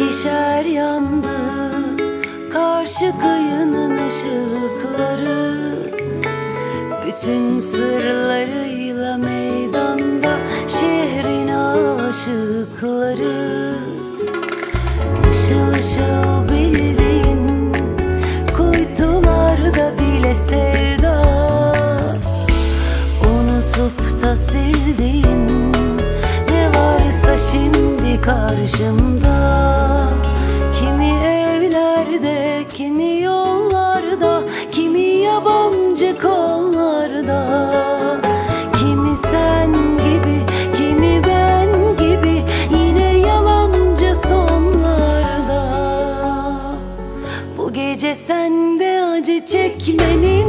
ikişer yandı Karşı kıyının ışıkları. Bütün sırlarıyla meydanda Şehrin aşıkları. Işıl ışıl karşımda. Kimi evlerde, kimi yollarda Kimi yabancı kollarda. Kimi sen gibi, kimi ben gibi Yine yalancı sonlarda. Bu gece sende acı çekmenin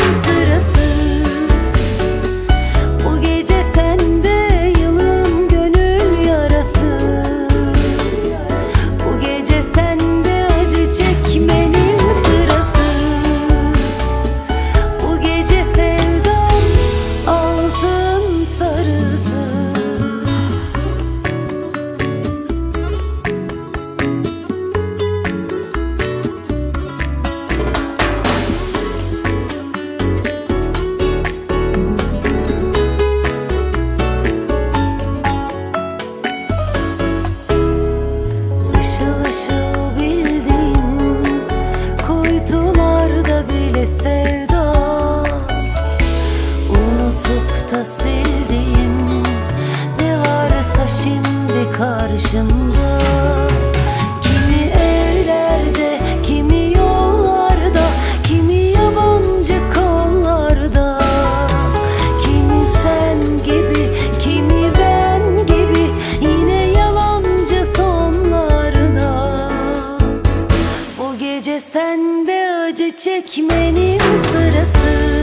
başımda. Kimi evlerde, kimi yollarda Kimi yabancı kollarda. Kimi sen gibi, kimi ben gibi Yine yalancı sonlarda. Bu gece sende acı çekmenin sırası.